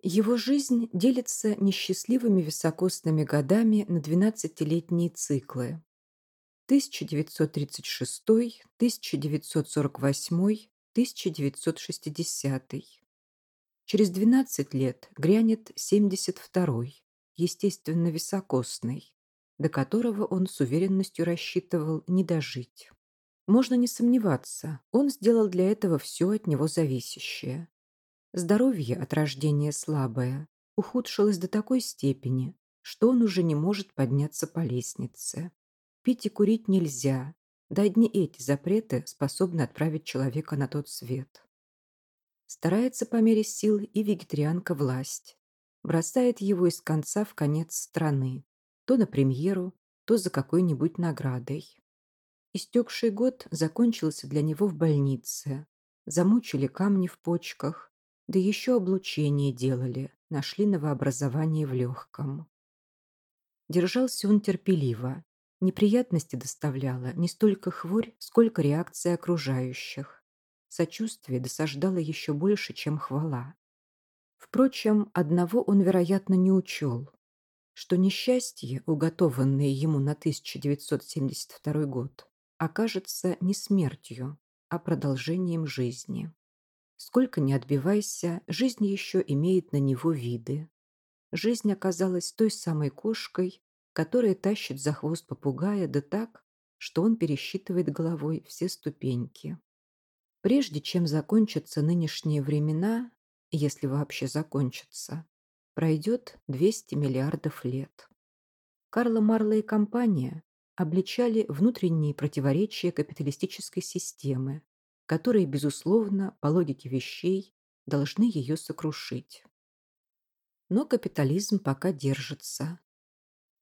Его жизнь делится несчастливыми високосными годами на 12-летние циклы 1936, 1948, 1960. Через 12 лет грянет 72-й, естественно, високосный, до которого он с уверенностью рассчитывал не дожить. Можно не сомневаться, он сделал для этого все от него зависящее. Здоровье от рождения слабое, ухудшилось до такой степени, что он уже не может подняться по лестнице. Пить и курить нельзя, да одни эти запреты способны отправить человека на тот свет. Старается по мере сил и вегетарианка власть. Бросает его из конца в конец страны, то на премьеру, то за какой-нибудь наградой. Истекший год закончился для него в больнице. Замучили камни в почках, да еще облучение делали, нашли новообразование в легком. Держался он терпеливо. Неприятности доставляла не столько хворь, сколько реакция окружающих. Сочувствие досаждало еще больше, чем хвала. Впрочем, одного он, вероятно, не учел, что несчастье, уготованное ему на 1972 год, окажется не смертью, а продолжением жизни. Сколько не отбивайся, жизнь еще имеет на него виды. Жизнь оказалась той самой кошкой, которая тащит за хвост попугая, да так, что он пересчитывает головой все ступеньки. Прежде чем закончатся нынешние времена, если вообще закончатся, пройдет 200 миллиардов лет. Карла Марла и компания обличали внутренние противоречия капиталистической системы, которые, безусловно, по логике вещей, должны ее сокрушить. Но капитализм пока держится.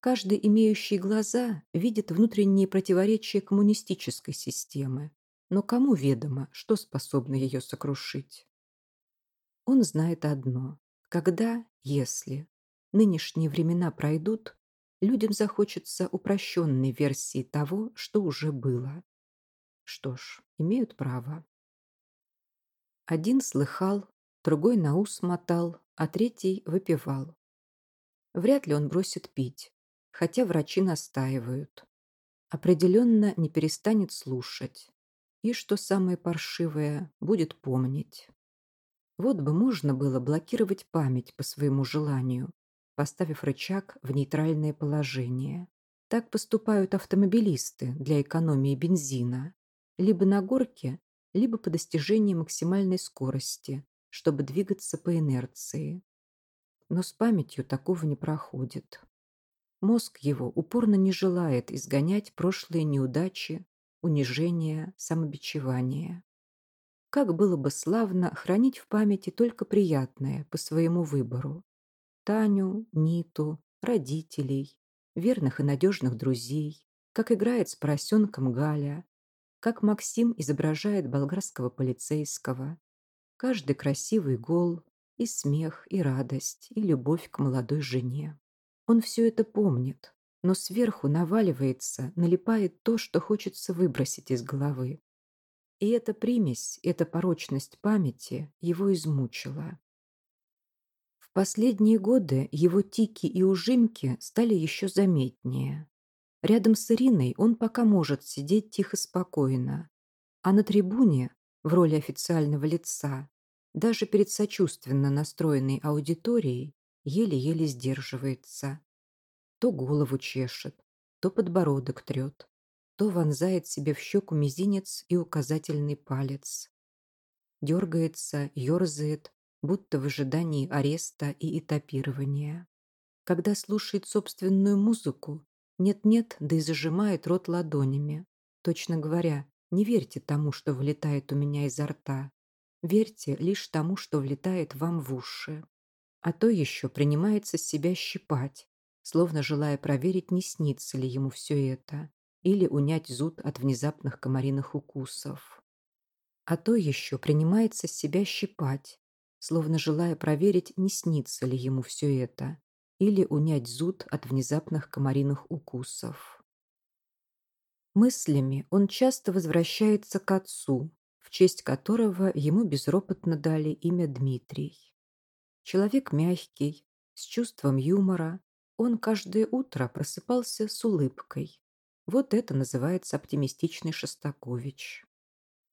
Каждый, имеющий глаза, видит внутренние противоречия коммунистической системы, но кому ведомо, что способно ее сокрушить? Он знает одно. Когда, если нынешние времена пройдут, людям захочется упрощенной версии того, что уже было, что ж, имеют право. Один слыхал, другой на ус мотал, а третий выпивал. Вряд ли он бросит пить, хотя врачи настаивают. Определенно не перестанет слушать. И, что самое паршивое, будет помнить. Вот бы можно было блокировать память по своему желанию, поставив рычаг в нейтральное положение. Так поступают автомобилисты для экономии бензина либо на горке, либо по достижении максимальной скорости, чтобы двигаться по инерции. Но с памятью такого не проходит. Мозг его упорно не желает изгонять прошлые неудачи, унижения, самобичевания. Как было бы славно хранить в памяти только приятное по своему выбору. Таню, Ниту, родителей, верных и надежных друзей, как играет с поросенком Галя, как Максим изображает болгарского полицейского. Каждый красивый гол, и смех, и радость, и любовь к молодой жене. Он все это помнит, но сверху наваливается, налипает то, что хочется выбросить из головы. И эта примесь, эта порочность памяти его измучила. В последние годы его тики и ужимки стали еще заметнее. Рядом с Ириной он пока может сидеть тихо-спокойно, а на трибуне, в роли официального лица, даже перед сочувственно настроенной аудиторией еле-еле сдерживается. То голову чешет, то подбородок трет, то вонзает себе в щеку мизинец и указательный палец. Дергается, ерзает, будто в ожидании ареста и этапирования. Когда слушает собственную музыку, нет-нет, да и зажимает рот ладонями. Точно говоря, не верьте тому, что вылетает у меня изо рта. Верьте лишь тому, что влетает вам в уши. А то еще принимается себя щипать, словно желая проверить, не снится ли ему все это, или унять зуд от внезапных комариных укусов. А то еще принимается себя щипать, словно желая проверить, не снится ли ему все это, или унять зуд от внезапных комариных укусов. Мыслями он часто возвращается к отцу, в честь которого ему безропотно дали имя Дмитрий. Человек мягкий, с чувством юмора, он каждое утро просыпался с улыбкой. Вот это называется оптимистичный Шостакович.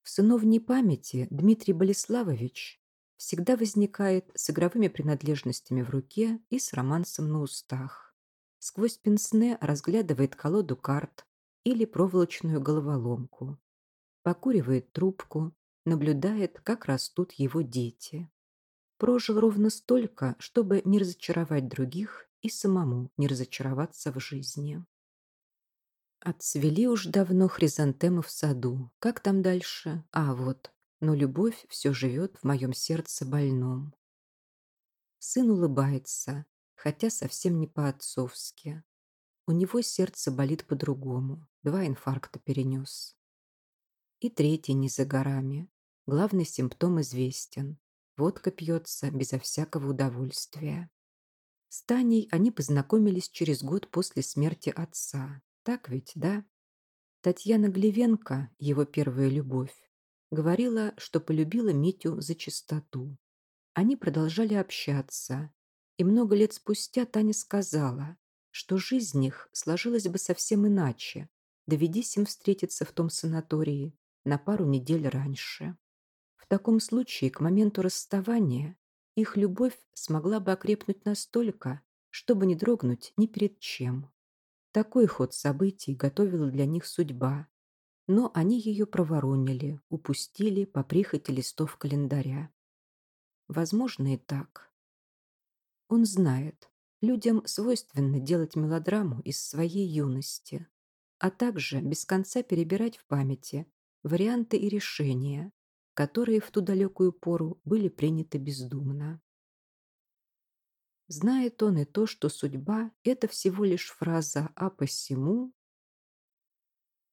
В сыновней памяти Дмитрий Болеславович всегда возникает с игровыми принадлежностями в руке и с романсом на устах. Сквозь пенсне разглядывает колоду карт или проволочную головоломку. Покуривает трубку, наблюдает, как растут его дети. Прожил ровно столько, чтобы не разочаровать других и самому не разочароваться в жизни. Отцвели уж давно хризантемы в саду. Как там дальше? А, вот но любовь все живет в моем сердце больном. Сын улыбается, хотя совсем не по-отцовски. У него сердце болит по-другому, два инфаркта перенес. И третий не за горами. Главный симптом известен. Водка пьется безо всякого удовольствия. С Таней они познакомились через год после смерти отца. Так ведь, да? Татьяна Глевенко, его первая любовь, говорила, что полюбила Митю за чистоту. Они продолжали общаться, и много лет спустя Таня сказала, что жизнь их сложилась бы совсем иначе, доведись им встретиться в том санатории на пару недель раньше. В таком случае, к моменту расставания, их любовь смогла бы окрепнуть настолько, чтобы не дрогнуть ни перед чем. Такой ход событий готовила для них судьба, но они ее проворонили, упустили по прихоти листов календаря. Возможно и так. Он знает, людям свойственно делать мелодраму из своей юности, а также без конца перебирать в памяти варианты и решения, которые в ту далекую пору были приняты бездумно. Знает он и то, что судьба – это всего лишь фраза «а посему»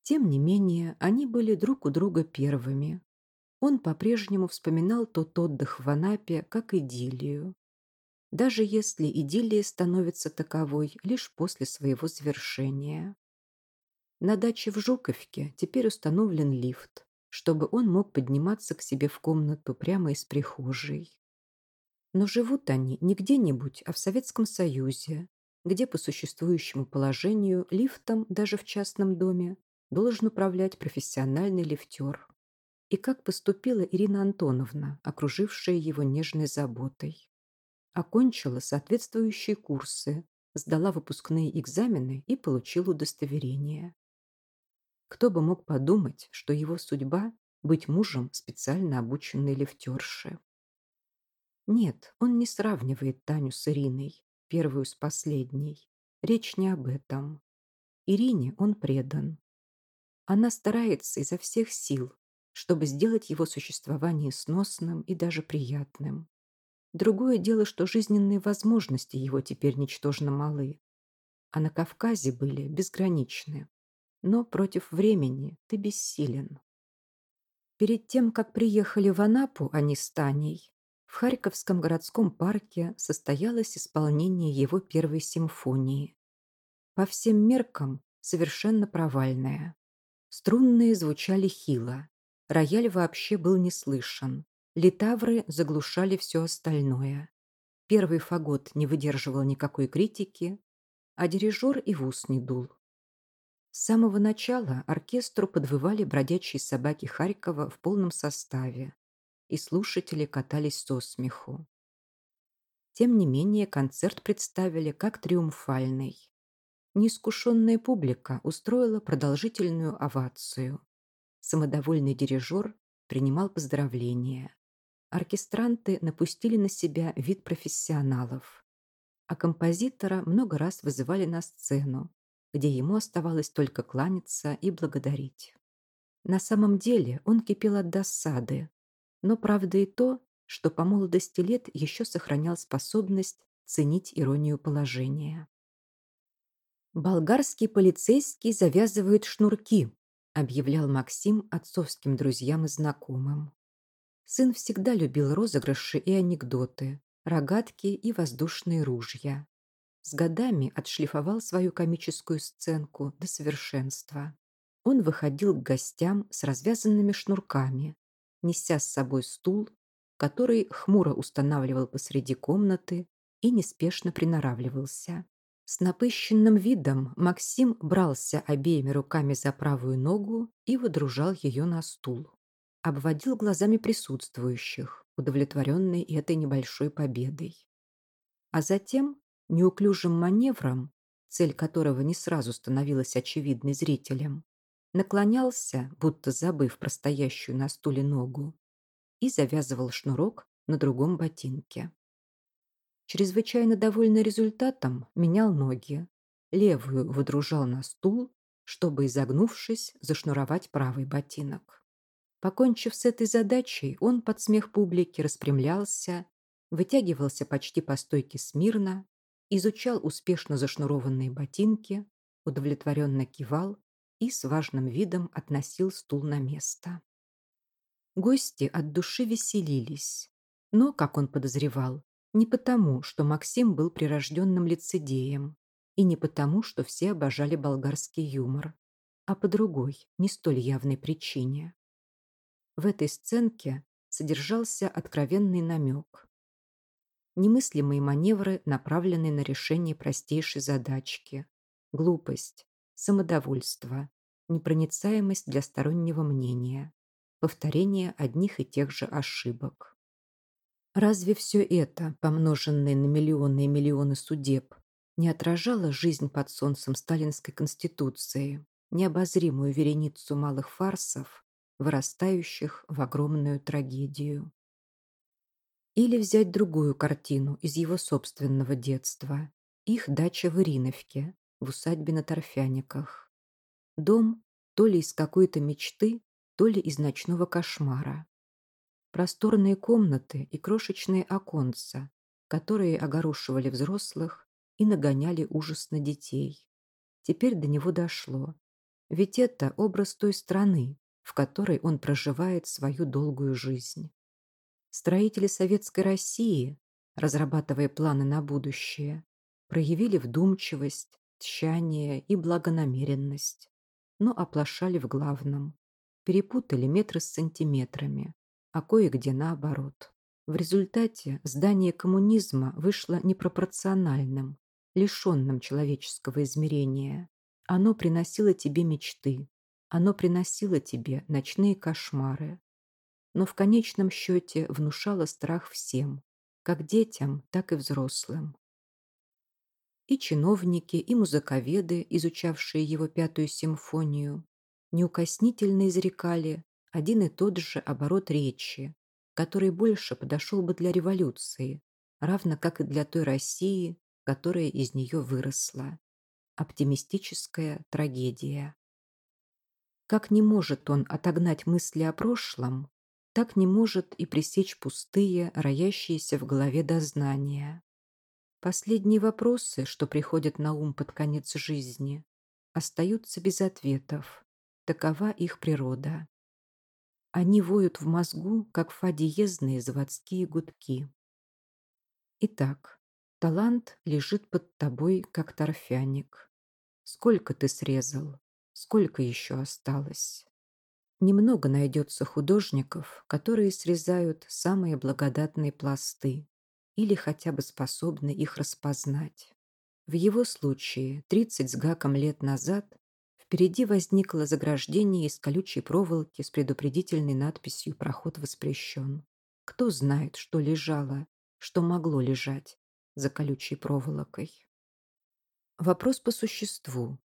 Тем не менее, они были друг у друга первыми. Он по-прежнему вспоминал тот отдых в Анапе как идиллию. Даже если идиллия становится таковой лишь после своего завершения. На даче в Жуковке теперь установлен лифт, чтобы он мог подниматься к себе в комнату прямо из прихожей. Но живут они не где-нибудь, а в Советском Союзе, где по существующему положению лифтом даже в частном доме должен управлять профессиональный лифтер. И как поступила Ирина Антоновна, окружившая его нежной заботой. Окончила соответствующие курсы, сдала выпускные экзамены и получила удостоверение. Кто бы мог подумать, что его судьба – быть мужем специально обученной лифтерши. Нет, он не сравнивает Таню с Ириной, первую с последней. Речь не об этом. Ирине он предан, она старается изо всех сил, чтобы сделать его существование сносным и даже приятным. Другое дело, что жизненные возможности его теперь ничтожно малы. А на Кавказе были безграничны. Но против времени ты бессилен. Перед тем, как приехали в Анапу, а они с Таней, в Харьковском городском парке состоялось исполнение его первой симфонии. По всем меркам совершенно провальная. Струнные звучали хило. Рояль вообще был не слышен. Литавры заглушали все остальное. Первый фагот не выдерживал никакой критики, а дирижер и в ус не дул. С самого начала оркестру подвывали бродячие собаки Харькова в полном составе, и слушатели катались со смеху. Тем не менее, концерт представили как триумфальный неискушенная публика устроила продолжительную овацию. Самодовольный дирижер принимал поздравления. Оркестранты напустили на себя вид профессионалов. А композитора много раз вызывали на сцену, где ему оставалось только кланяться и благодарить. На самом деле он кипел от досады, но правда и то, что по молодости лет еще сохранял способность ценить иронию положения. «Болгарские полицейские завязывают шнурки», — объявлял Максим отцовским друзьям и знакомым. Сын всегда любил розыгрыши и анекдоты, рогатки и воздушные ружья. С годами отшлифовал свою комическую сценку до совершенства. Он выходил к гостям с развязанными шнурками, неся с собой стул, который хмуро устанавливал посреди комнаты и неспешно приноравливался. С напыщенным видом Максим брался обеими руками за правую ногу и выдружал ее на стул. Обводил глазами присутствующих, удовлетворенный этой небольшой победой. А затем, неуклюжим маневром, цель которого не сразу становилась очевидной зрителям, наклонялся, будто забыв про стоящую на стуле ногу, и завязывал шнурок на другом ботинке чрезвычайно довольный результатом, менял ноги. Левую выдружал на стул, чтобы, изогнувшись, зашнуровать правый ботинок. Покончив с этой задачей, он под смех публики распрямлялся, вытягивался почти по стойке смирно, изучал успешно зашнурованные ботинки, удовлетворенно кивал и с важным видом относил стул на место. Гости от души веселились, но, как он подозревал, не потому, что Максим был прирожденным лицедеем, и не потому, что все обожали болгарский юмор, а по другой, не столь явной причине. В этой сценке содержался откровенный намек. Немыслимые маневры, направленные на решение простейшей задачки. Глупость, самодовольство, непроницаемость для стороннего мнения, повторение одних и тех же ошибок. Разве все это, помноженное на миллионы и миллионы судеб, не отражало жизнь под солнцем сталинской конституции, необозримую вереницу малых фарсов, вырастающих в огромную трагедию? Или взять другую картину из его собственного детства, их дача в Ириновке, в усадьбе на Торфяниках. Дом то ли из какой-то мечты, то ли из ночного кошмара просторные комнаты и крошечные оконца, которые огорошивали взрослых и нагоняли ужас на детей. Теперь до него дошло. Ведь это образ той страны, в которой он проживает свою долгую жизнь. Строители Советской России, разрабатывая планы на будущее, проявили вдумчивость, тщание и благонамеренность, но оплошали в главном, перепутали метры с сантиметрами, а кое-где наоборот. В результате здание коммунизма вышло непропорциональным, лишенным человеческого измерения. Оно приносило тебе мечты, оно приносило тебе ночные кошмары. Но в конечном счете внушало страх всем, как детям, так и взрослым. И чиновники, и музыковеды, изучавшие его пятую симфонию, неукоснительно изрекали, один и тот же оборот речи, который больше подошел бы для революции, равно как и для той России, которая из нее выросла. Оптимистическая трагедия. Как не может он отогнать мысли о прошлом, так не может и пресечь пустые, роящиеся в голове дознания. Последние вопросы, что приходят на ум под конец жизни, остаются без ответов. Такова их природа. Они воют в мозгу, как фадиезные заводские гудки. Итак, талант лежит под тобой, как торфяник. Сколько ты срезал? Сколько еще осталось? Немного найдется художников, которые срезают самые благодатные пласты или хотя бы способны их распознать. В его случае 30 с гаком лет назад Впереди возникло заграждение из колючей проволоки с предупредительной надписью «Проход воспрещен». Кто знает, что лежало, что могло лежать за колючей проволокой. Вопрос по существу.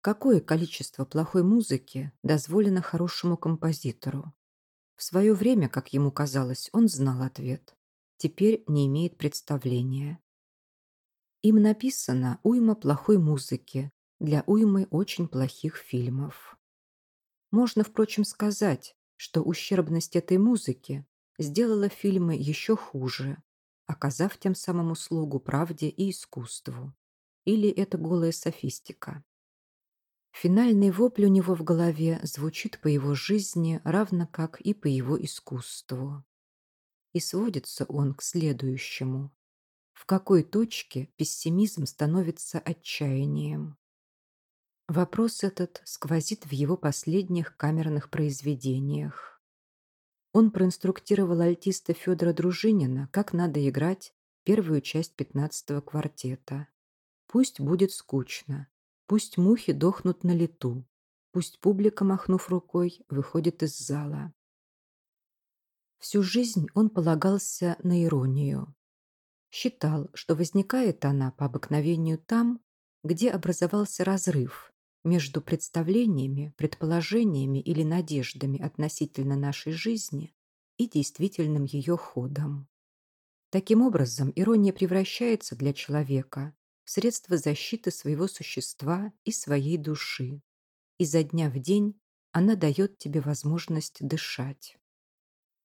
Какое количество плохой музыки дозволено хорошему композитору? В свое время, как ему казалось, он знал ответ. Теперь не имеет представления. Им написано уйма плохой музыки, для уймы очень плохих фильмов. Можно, впрочем, сказать, что ущербность этой музыки сделала фильмы еще хуже, оказав тем самым услугу правде и искусству. Или это голая софистика. Финальный вопль у него в голове звучит по его жизни, равно как и по его искусству. И сводится он к следующему. В какой точке пессимизм становится отчаянием? Вопрос этот сквозит в его последних камерных произведениях. Он проинструктировал альтиста Федора Дружинина, как надо играть первую часть пятнадцатого квартета. Пусть будет скучно, пусть мухи дохнут на лету, пусть публика, махнув рукой, выходит из зала. Всю жизнь он полагался на иронию. Считал, что возникает она по обыкновению там, где образовался разрыв между представлениями, предположениями или надеждами относительно нашей жизни и действительным ее ходом. Таким образом, ирония превращается для человека в средство защиты своего существа и своей души. И за дня в день она дает тебе возможность дышать.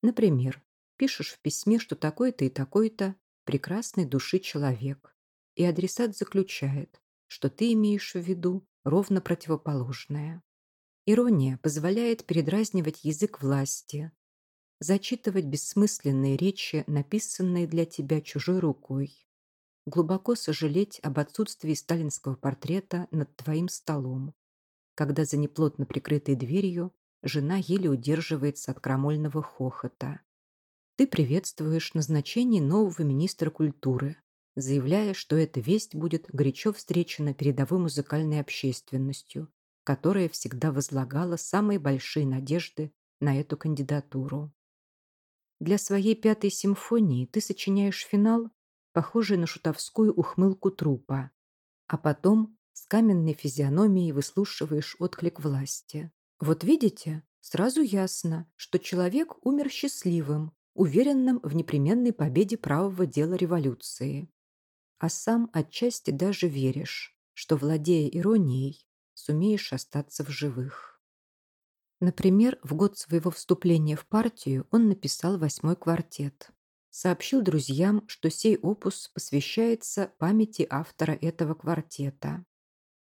Например, пишешь в письме, что такой-то и такой-то прекрасной души человек, и адресат заключает, что ты имеешь в виду ровно противоположное. Ирония позволяет передразнивать язык власти, зачитывать бессмысленные речи, написанные для тебя чужой рукой, глубоко сожалеть об отсутствии сталинского портрета над твоим столом, когда за неплотно прикрытой дверью жена еле удерживается от крамольного хохота. Ты приветствуешь назначение нового министра культуры, заявляя, что эта весть будет горячо встречена передовой музыкальной общественностью, которая всегда возлагала самые большие надежды на эту кандидатуру. Для своей пятой симфонии ты сочиняешь финал, похожий на шутовскую ухмылку трупа, а потом с каменной физиономией выслушиваешь отклик власти. Вот видите, сразу ясно, что человек умер счастливым, уверенным в непременной победе правого дела революции а сам отчасти даже веришь, что, владея иронией, сумеешь остаться в живых. Например, в год своего вступления в партию он написал «Восьмой квартет». Сообщил друзьям, что сей опус посвящается памяти автора этого квартета,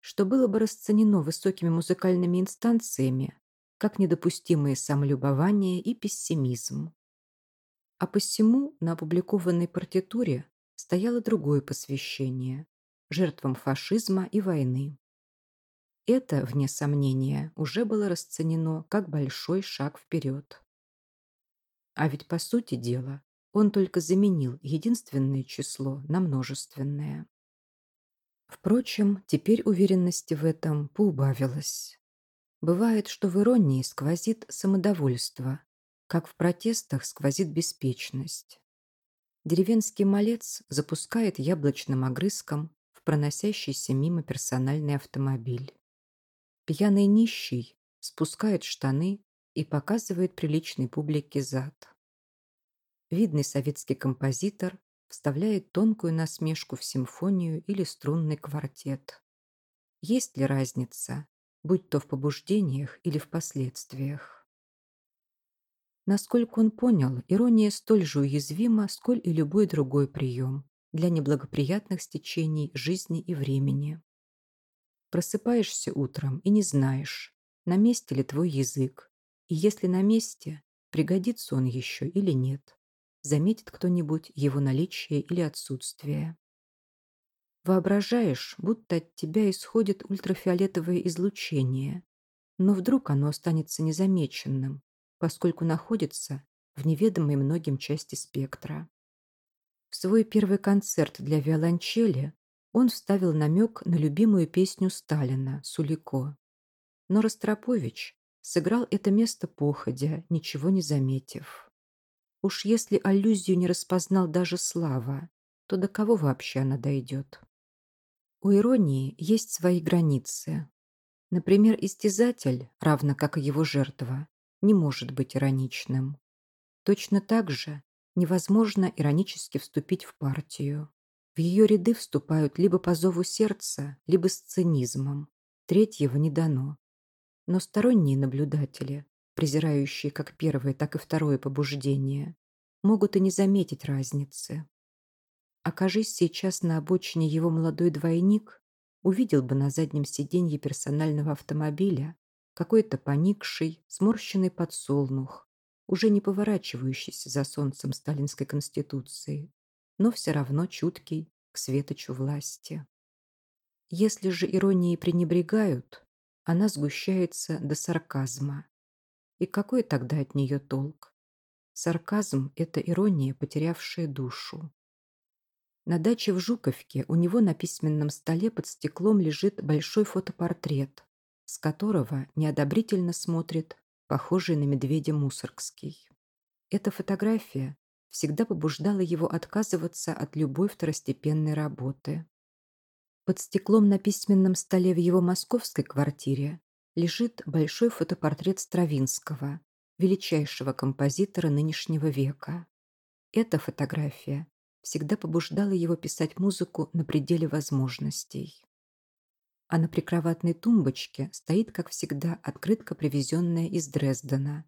что было бы расценено высокими музыкальными инстанциями, как недопустимые самолюбование и пессимизм. А посему на опубликованной партитуре стояло другое посвящение – жертвам фашизма и войны. Это, вне сомнения, уже было расценено как большой шаг вперед. А ведь, по сути дела, он только заменил единственное число на множественное. Впрочем, теперь уверенности в этом поубавилось. Бывает, что в иронии сквозит самодовольство, как в протестах сквозит беспечность деревенский малец запускает яблочным огрызком в проносящийся мимо персональный автомобиль. Пьяный нищий спускает штаны и показывает приличной публике зад. Видный советский композитор вставляет тонкую насмешку в симфонию или струнный квартет. Есть ли разница, будь то в побуждениях или в последствиях? Насколько он понял, ирония столь же уязвима, сколь и любой другой прием для неблагоприятных стечений жизни и времени. Просыпаешься утром и не знаешь, на месте ли твой язык, и если на месте, пригодится он еще или нет, заметит кто-нибудь его наличие или отсутствие. Воображаешь, будто от тебя исходит ультрафиолетовое излучение, но вдруг оно останется незамеченным, поскольку находится в неведомой многим части спектра. В свой первый концерт для виолончели он вставил намек на любимую песню Сталина «Сулико». Но Ростропович сыграл это место походя, ничего не заметив. Уж если аллюзию не распознал даже Слава, то до кого вообще она дойдет? У иронии есть свои границы. Например, истязатель, равно как и его жертва, не может быть ироничным. Точно так же невозможно иронически вступить в партию. В ее ряды вступают либо по зову сердца, либо с цинизмом. Третьего не дано. Но сторонние наблюдатели, презирающие как первое, так и второе побуждение, могут и не заметить разницы. Окажись сейчас на обочине его молодой двойник, увидел бы на заднем сиденье персонального автомобиля какой-то поникший, сморщенный подсолнух, уже не поворачивающийся за солнцем сталинской конституции, но все равно чуткий к светочу власти. Если же иронии пренебрегают, она сгущается до сарказма. И какой тогда от нее толк? Сарказм – это ирония, потерявшая душу. На даче в Жуковке у него на письменном столе под стеклом лежит большой фотопортрет, с которого неодобрительно смотрит похожий на медведя Мусоргский. Эта фотография всегда побуждала его отказываться от любой второстепенной работы. Под стеклом на письменном столе в его московской квартире лежит большой фотопортрет Стравинского, величайшего композитора нынешнего века. Эта фотография всегда побуждала его писать музыку на пределе возможностей а на прикроватной тумбочке стоит, как всегда, открытка, привезенная из Дрездена.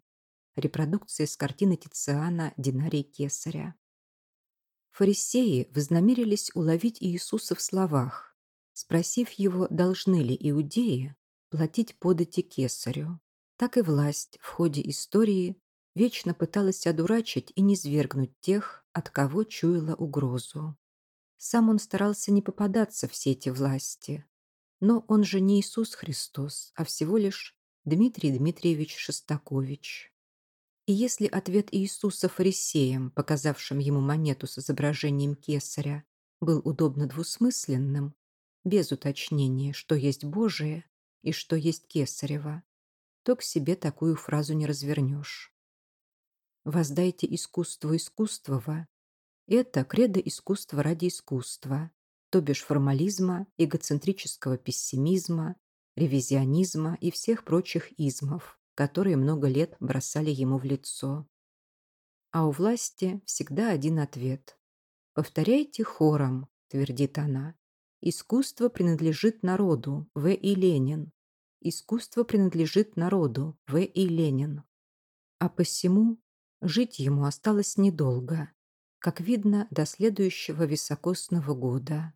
Репродукция с картины Тициана «Динарий Кесаря». Фарисеи вознамерились уловить Иисуса в словах, спросив его, должны ли иудеи платить подати Кесарю. Так и власть в ходе истории вечно пыталась одурачить и низвергнуть тех, от кого чуяла угрозу. Сам он старался не попадаться в сети власти, но он же не Иисус Христос, а всего лишь Дмитрий Дмитриевич Шостакович. И если ответ Иисуса фарисеям, показавшим ему монету с изображением кесаря, был удобно двусмысленным, без уточнения, что есть Божие и что есть кесарево, то к себе такую фразу не развернешь. «Воздайте искусство искусствова» — это кредо искусства ради искусства, то бишь формализма, эгоцентрического пессимизма, ревизионизма и всех прочих измов, которые много лет бросали ему в лицо. А у власти всегда один ответ. «Повторяйте хором», – твердит она. «Искусство принадлежит народу, В. И. Ленин. Искусство принадлежит народу, В. И. Ленин». А посему жить ему осталось недолго, как видно, до следующего високосного года.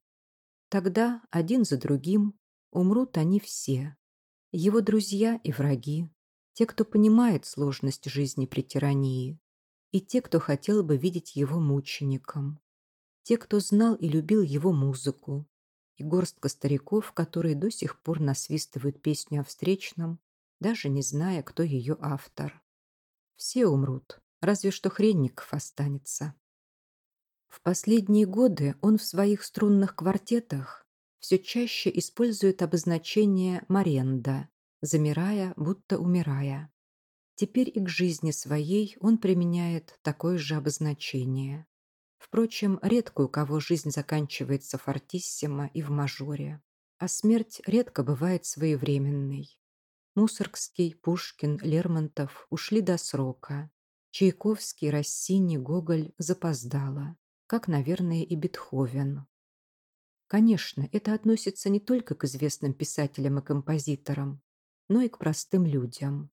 Тогда один за другим умрут они все. Его друзья и враги, те, кто понимает сложность жизни при тирании, и те, кто хотел бы видеть его мучеником, те, кто знал и любил его музыку, и горстка стариков, которые до сих пор насвистывают песню о встречном, даже не зная, кто ее автор. Все умрут, разве что Хренников останется. В последние годы он в своих струнных квартетах все чаще использует обозначение «маренда», замирая, будто умирая. Теперь и к жизни своей он применяет такое же обозначение. Впрочем, редко у кого жизнь заканчивается фортиссимо и в мажоре, а смерть редко бывает своевременной. Мусоргский, Пушкин, Лермонтов ушли до срока. Чайковский, Россини, Гоголь запоздала как, наверное, и Бетховен. Конечно, это относится не только к известным писателям и композиторам, но и к простым людям.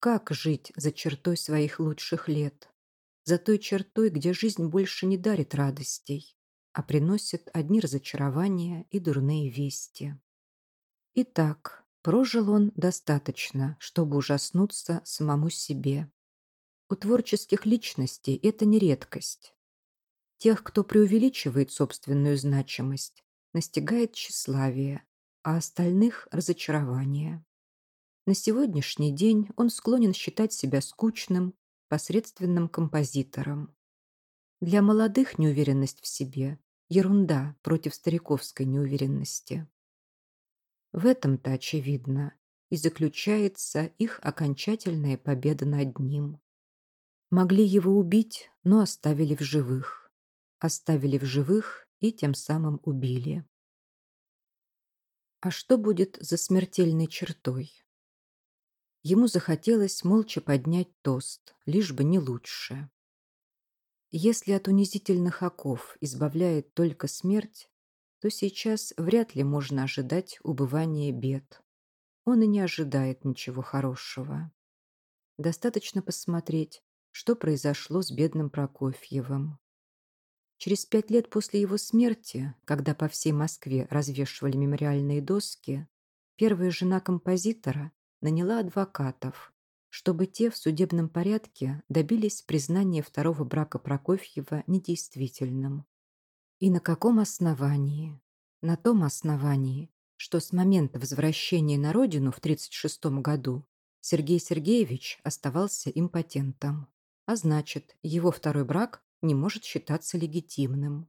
Как жить за чертой своих лучших лет? За той чертой, где жизнь больше не дарит радостей, а приносит одни разочарования и дурные вести. Итак, прожил он достаточно, чтобы ужаснуться самому себе. У творческих личностей это не редкость. Тех, кто преувеличивает собственную значимость, настигает тщеславие, а остальных – разочарование. На сегодняшний день он склонен считать себя скучным, посредственным композитором. Для молодых неуверенность в себе – ерунда против стариковской неуверенности. В этом-то очевидно и заключается их окончательная победа над ним. Могли его убить, но оставили в живых оставили в живых и тем самым убили. А что будет за смертельной чертой? Ему захотелось молча поднять тост, лишь бы не лучше. Если от унизительных оков избавляет только смерть, то сейчас вряд ли можно ожидать убывания бед. Он и не ожидает ничего хорошего. Достаточно посмотреть, что произошло с бедным Прокофьевым. Через пять лет после его смерти, когда по всей Москве развешивали мемориальные доски, первая жена композитора наняла адвокатов, чтобы те в судебном порядке добились признания второго брака Прокофьева недействительным. И на каком основании? На том основании, что с момента возвращения на родину в 1936 году Сергей Сергеевич оставался импотентом. А значит, его второй брак не может считаться легитимным.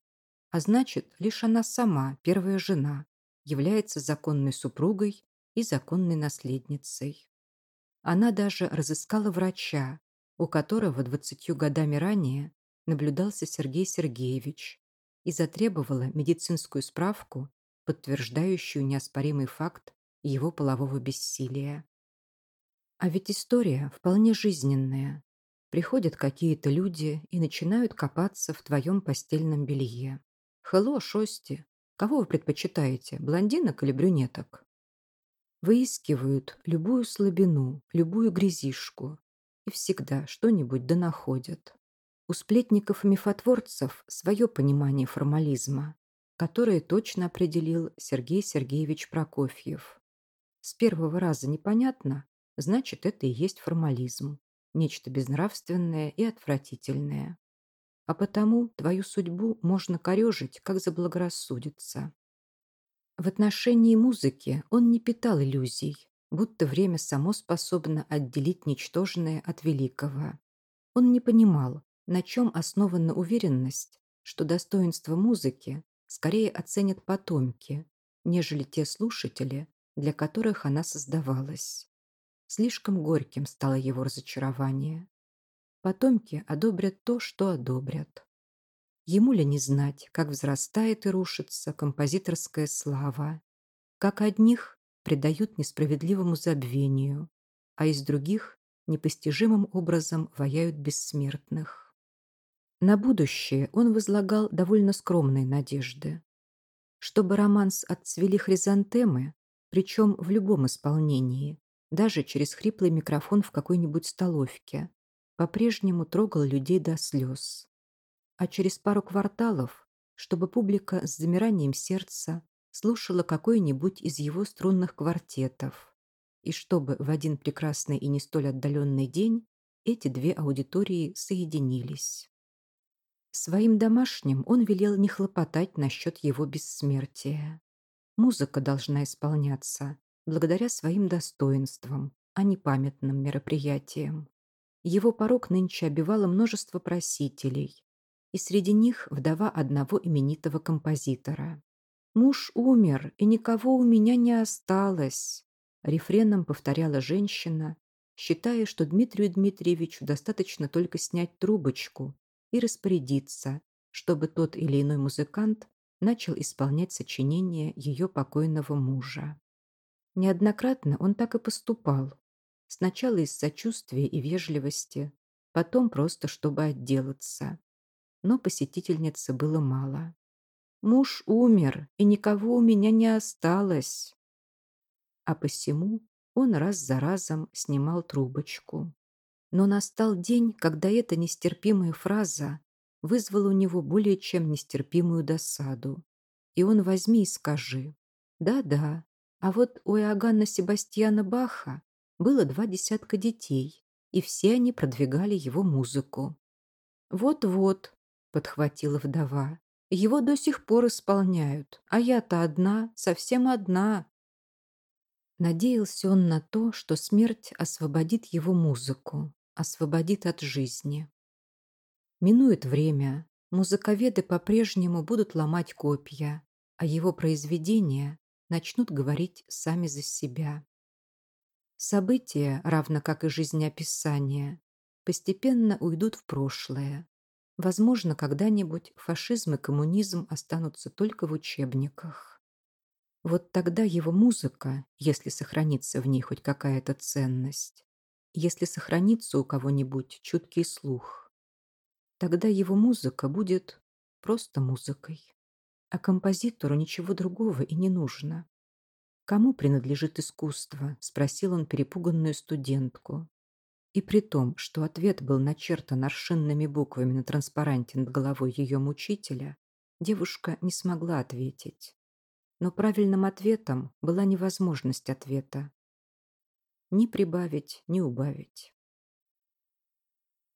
А значит, лишь она сама, первая жена, является законной супругой и законной наследницей. Она даже разыскала врача, у которого двадцатью годами ранее наблюдался Сергей Сергеевич и затребовала медицинскую справку, подтверждающую неоспоримый факт его полового бессилия. А ведь история вполне жизненная, Приходят какие-то люди и начинают копаться в твоем постельном белье. Хелло, Шости, кого вы предпочитаете, блондинок или брюнеток? Выискивают любую слабину, любую грязишку. И всегда что-нибудь да находят. У сплетников-мифотворцев свое понимание формализма, которое точно определил Сергей Сергеевич Прокофьев. С первого раза непонятно, значит, это и есть формализм нечто безнравственное и отвратительное. А потому твою судьбу можно корежить, как заблагорассудится. В отношении музыки он не питал иллюзий, будто время само способно отделить ничтожное от великого. Он не понимал, на чем основана уверенность, что достоинство музыки скорее оценят потомки, нежели те слушатели, для которых она создавалась. Слишком горьким стало его разочарование. Потомки одобрят то, что одобрят. Ему ли не знать, как взрастает и рушится композиторская слава, как одних предают несправедливому забвению, а из других непостижимым образом ваяют бессмертных. На будущее он возлагал довольно скромные надежды. Чтобы романс отцвели хризантемы, причем в любом исполнении, даже через хриплый микрофон в какой-нибудь столовке, по-прежнему трогал людей до слез. А через пару кварталов, чтобы публика с замиранием сердца слушала какой-нибудь из его струнных квартетов, и чтобы в один прекрасный и не столь отдаленный день эти две аудитории соединились. Своим домашним он велел не хлопотать насчет его бессмертия. Музыка должна исполняться благодаря своим достоинствам, а не памятным мероприятиям. Его порог нынче обивало множество просителей, и среди них вдова одного именитого композитора. «Муж умер, и никого у меня не осталось», — рефреном повторяла женщина, считая, что Дмитрию Дмитриевичу достаточно только снять трубочку и распорядиться, чтобы тот или иной музыкант начал исполнять сочинения ее покойного мужа. Неоднократно он так и поступал. Сначала из сочувствия и вежливости, потом просто, чтобы отделаться. Но посетительницы было мало. «Муж умер, и никого у меня не осталось». А посему он раз за разом снимал трубочку. Но настал день, когда эта нестерпимая фраза вызвала у него более чем нестерпимую досаду. И он возьми и скажи «Да-да, а вот у Иоганна Себастьяна Баха было два десятка детей, и все они продвигали его музыку. «Вот-вот», — подхватила вдова, — «его до сих пор исполняют, а я-то одна, совсем одна». Надеялся он на то, что смерть освободит его музыку, освободит от жизни. Минует время, музыковеды по-прежнему будут ломать копья, а его произведения начнут говорить сами за себя. События, равно как и жизнеописание, постепенно уйдут в прошлое. Возможно, когда-нибудь фашизм и коммунизм останутся только в учебниках. Вот тогда его музыка, если сохранится в ней хоть какая-то ценность, если сохранится у кого-нибудь чуткий слух, тогда его музыка будет просто музыкой а композитору ничего другого и не нужно. «Кому принадлежит искусство?» — спросил он перепуганную студентку. И при том, что ответ был начертан аршинными буквами на транспаранте над головой ее мучителя, девушка не смогла ответить. Но правильным ответом была невозможность ответа. Ни прибавить, ни убавить.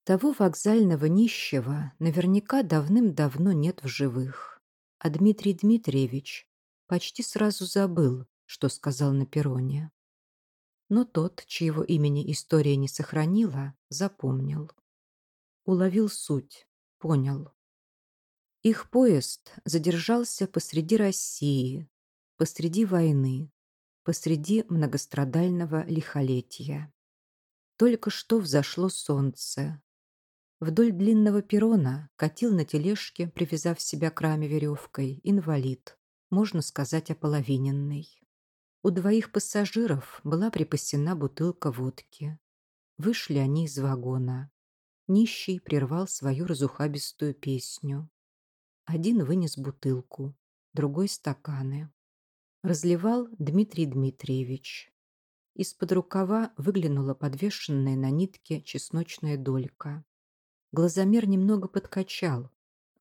Того вокзального нищего наверняка давным-давно нет в живых а Дмитрий Дмитриевич почти сразу забыл, что сказал на перроне. Но тот, чьего имени история не сохранила, запомнил. Уловил суть, понял. Их поезд задержался посреди России, посреди войны, посреди многострадального лихолетия. Только что взошло солнце, Вдоль длинного перрона катил на тележке, привязав себя к раме веревкой, инвалид, можно сказать, ополовиненный. У двоих пассажиров была припасена бутылка водки. Вышли они из вагона. Нищий прервал свою разухабистую песню. Один вынес бутылку, другой — стаканы. Разливал Дмитрий Дмитриевич. Из-под рукава выглянула подвешенная на нитке чесночная долька. Глазомер немного подкачал.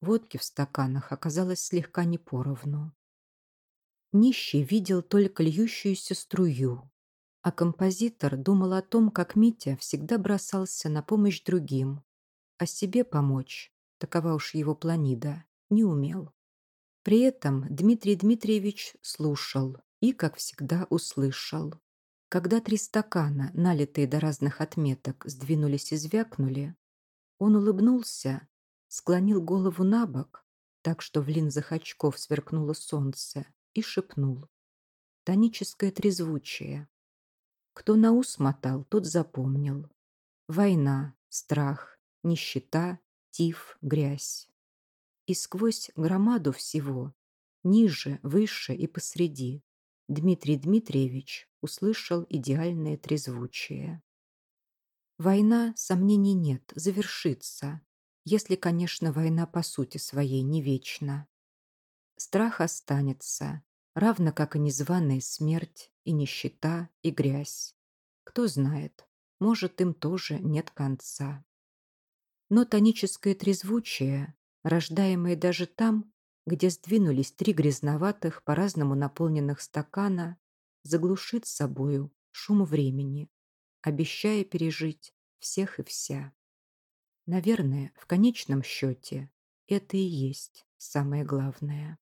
Водки в стаканах оказалось слегка не поровну. Нищий видел только льющуюся струю, а композитор думал о том, как Митя всегда бросался на помощь другим, а себе помочь, такова уж его планида, не умел. При этом Дмитрий Дмитриевич слушал и, как всегда, услышал. Когда три стакана, налитые до разных отметок, сдвинулись и звякнули, он улыбнулся, склонил голову на бок, так что в линзах очков сверкнуло солнце, и шепнул. Тоническое трезвучие. Кто на ус мотал, тот запомнил. Война, страх, нищета, тиф, грязь. И сквозь громаду всего, ниже, выше и посреди, Дмитрий Дмитриевич услышал идеальное трезвучие. Война сомнений нет, завершится, если, конечно, война по сути своей не вечна. Страх останется, равно как и незваная смерть, и нищета, и грязь. Кто знает, может, им тоже нет конца. Но тоническое трезвучие, рождаемое даже там, где сдвинулись три грязноватых, по-разному наполненных стакана, заглушит собою шум времени, обещая пережить всех и вся. Наверное, в конечном счете это и есть самое главное.